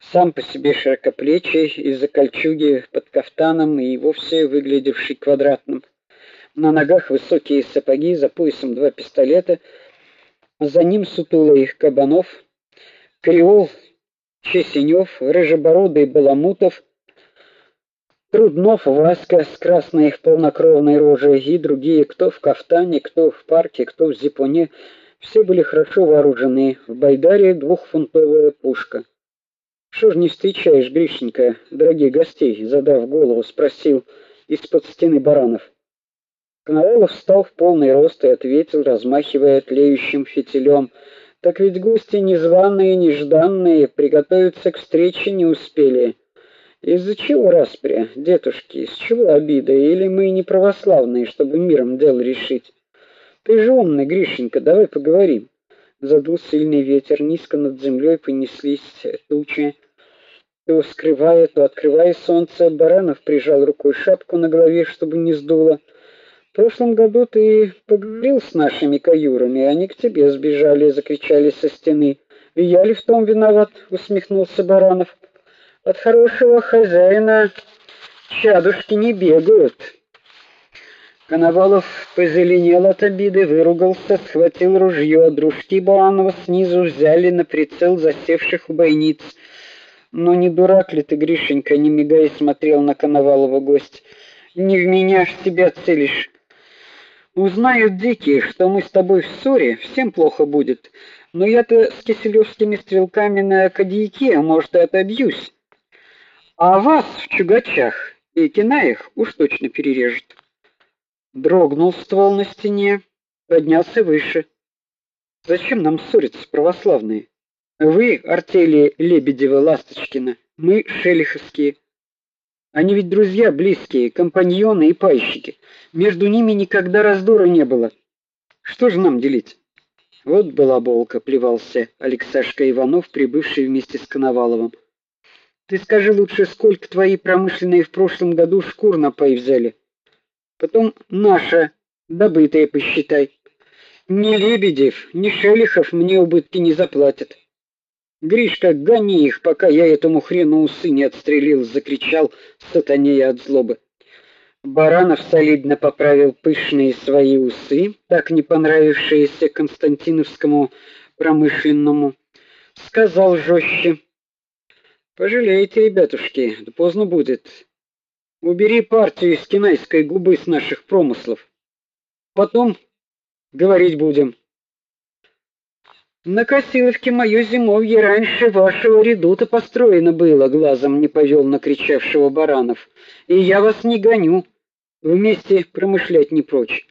сам по себе широкоплечий, из-за кольчуги под кафтаном и вовсе выглядевший квадратным. На ногах высокие сапоги, за поясом два пистолета, за ним сутулый Кабанов, Креол, Чесенев, рыжебородый Баламутов, Труднов, Васька с красной полнокровной рожей и другие, кто в кафтане, кто в парке, кто в зипуне, все были хорошо вооружены. В байдаре двухфунтовая пушка. Что ж не встречаешь, Гришенька, дорогих гостей, задав голову, спросил из-под стены Баранов. Коновалов встал в полный рост и ответил, размахивая тлеющим фитилем: "Так ведь гости незваные, нежданные, приготовиться к встрече не успели. Из-за чего распря, дедушки? Из чего обида? Или мы не православные, чтобы миром дело решить? Ты же умный, Гришенька, давай поговорим". Задул сильный ветер, низко над землей понеслись тучи то скрывая, то открывая солнце. Баранов прижал рукой шапку на голове, чтобы не сдуло. В прошлом году ты поговорил с нашими каюрами, они к тебе сбежали, закричали со стены. И я ли в том виноват? усмехнулся Баранов. От хорошего хозяина чадушки не бегают. Коновалов позеленел от обиды, выругался, схватил ружье. Дружки Баранова снизу взяли на прицел засевших у бойниц. Но не дурак ли ты, Гришенька, не мигая смотрел на Коновалова гость. Не в меня ж тебя целишь. Узнают дикие, что мы с тобой в ссоре, всем плохо будет. Но я-то с киселевскими стрелками на Кадьяке, может, и отобьюсь. А вас в чугачах и кинаях уж точно перережет. Дрогнул ствол на стене, поднялся выше. Зачем нам ссориться, православные? Вы артели Лебедева, Ласточкина, мы шелиховские. Они ведь друзья близкие, компаньоны и пайщики. Между ними никогда раздора не было. Что же нам делить? Вот была болка, плевался Алексашка Иванов, прибывший вместе с Коноваловым. Ты скажи лучше, сколько твои промышленные в прошлом году шкур на пай взяли? Потом наша добытая посчитай. Ни Лебедев, ни Шелихов мне убытки не заплатят. Гришка, гони их, пока я этому хрену усы не отстрелил, закричал сатанея от злобы. Баранов солидно поправил пышные свои усы, так не понравившиеся Константиновскому промышленному, сказал жестче: "Пожалейте, ребятушки, да поздно будет. Убери партию из кинайской губы с наших промыслов. Потом говорить будем". На Косиловке моё зимовье раньше вашего редута построено было, глазом не повел на кричавшего Баранов. И я вас не гоню. Вместе промышлять не прочь.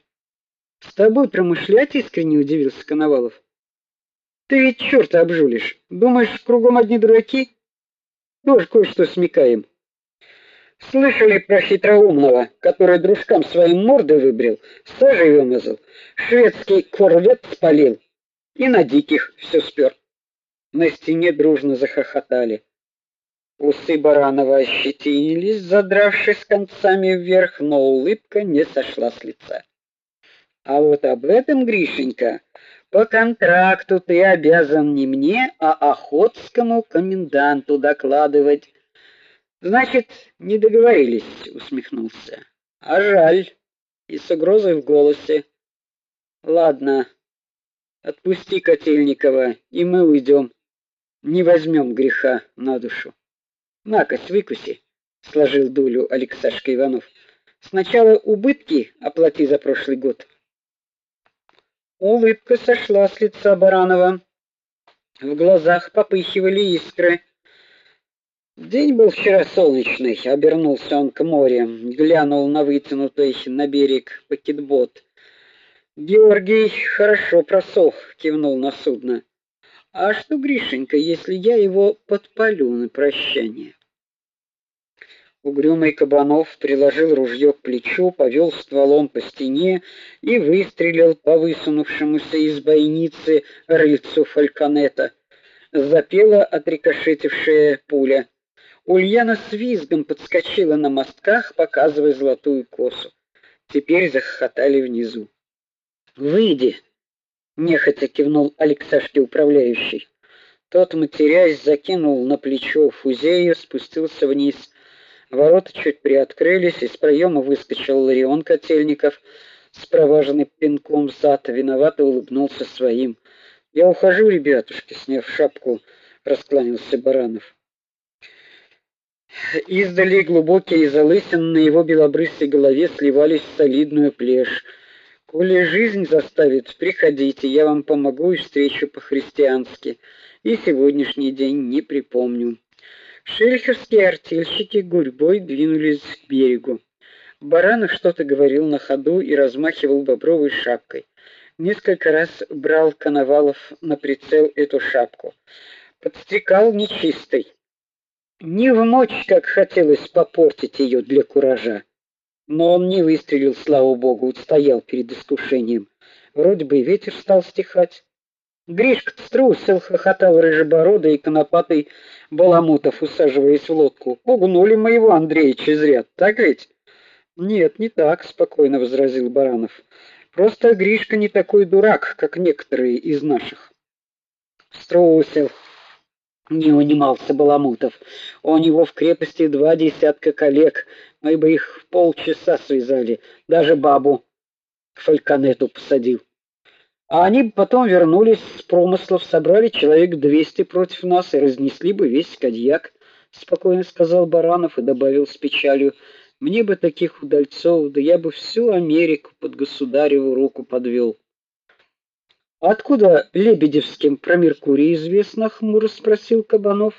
С тобой промышлять искренне удивился Коновалов. Ты ведь чёрта обжулишь. Думаешь, кругом одни дураки? Тоже кое-что смекаем. Слышали про хитроумного, который дружкам своим морды выбрил, сажей вымазал, шведский корвет спалил и на диких все спер. На стене дружно захохотали. Усы Баранова ощетинились, задравшись концами вверх, но улыбка не сошла с лица. А вот об этом, Гришенька, по контракту ты обязан не мне, а охотскому коменданту докладывать. Значит, не договорились, усмехнулся. А жаль, и с угрозой в голосе. Ладно, Отпусти Котельникова, и мы уйдем. Не возьмем греха на душу. Накось, выкуси, сложил дулю Алексашка Иванов. Сначала убытки оплати за прошлый год. Улыбка сошла с лица Баранова. В глазах попыхивали искры. День был вчера солнечный, обернулся он к морю, глянул на вытянутый на берег пакетбот. Георгий хорошо просох, кивнул на судно. А что, Гришенька, если я его подпалю на прощание? Угрюмый Кабанов приложил ружье к плечу, повел стволом по стене и выстрелил по высунувшемуся из бойницы рыльцу фальконета. Запела отрикошетившая пуля. Ульяна с визгом подскочила на мостках, показывая золотую косу. Теперь захохотали внизу. Выйди, нехотя кивнул Алексашке управляющий. Тот, матерясь, закинул на плечо фузею, спустился вниз. Ворота чуть приоткрылись, из проема выскочил Ларион Котельников, спроваженный пинком зад, виновато улыбнулся своим. "Я ухожу, ребятушки", сняв шапку, раскланялся Баранов. Издали глубокие залысины на его белобрысой голове сливались в солидную плешь. Коли жизнь заставит, приходите, я вам помогу и встречу по-христиански. И сегодняшний день не припомню. Шельховские артельщики гурьбой двинулись к берегу. Баранов что-то говорил на ходу и размахивал бобровой шапкой. Несколько раз брал Коновалов на прицел эту шапку. Подстрекал нечистый. Не в мочь, как хотелось попортить ее для куража. Но он не выстрелил, слава богу, устоял перед искушением. Вроде бы и ветер стал стихать. Гришка струсил, хохотал рыжебородый и конопатый Баламутов, усаживаясь в лодку. Пугнули моего Андреича зря, так ведь? Нет, не так, спокойно возразил Баранов. Просто Гришка не такой дурак, как некоторые из наших. Струсил, не унимался Баламутов. У него в крепости два десятка коллег. Мы бы их в полчаса связали, даже бабу к фальконету посадил. А они бы потом вернулись с промыслов, собрали человек двести против нас и разнесли бы весь Кадьяк, спокойно сказал Баранов и добавил с печалью: мне бы таких удальцов, да я бы всю Америку под государеву руку подвел. Откуда Лебедевским про Меркурий известно, хмуро спросил Кабанов.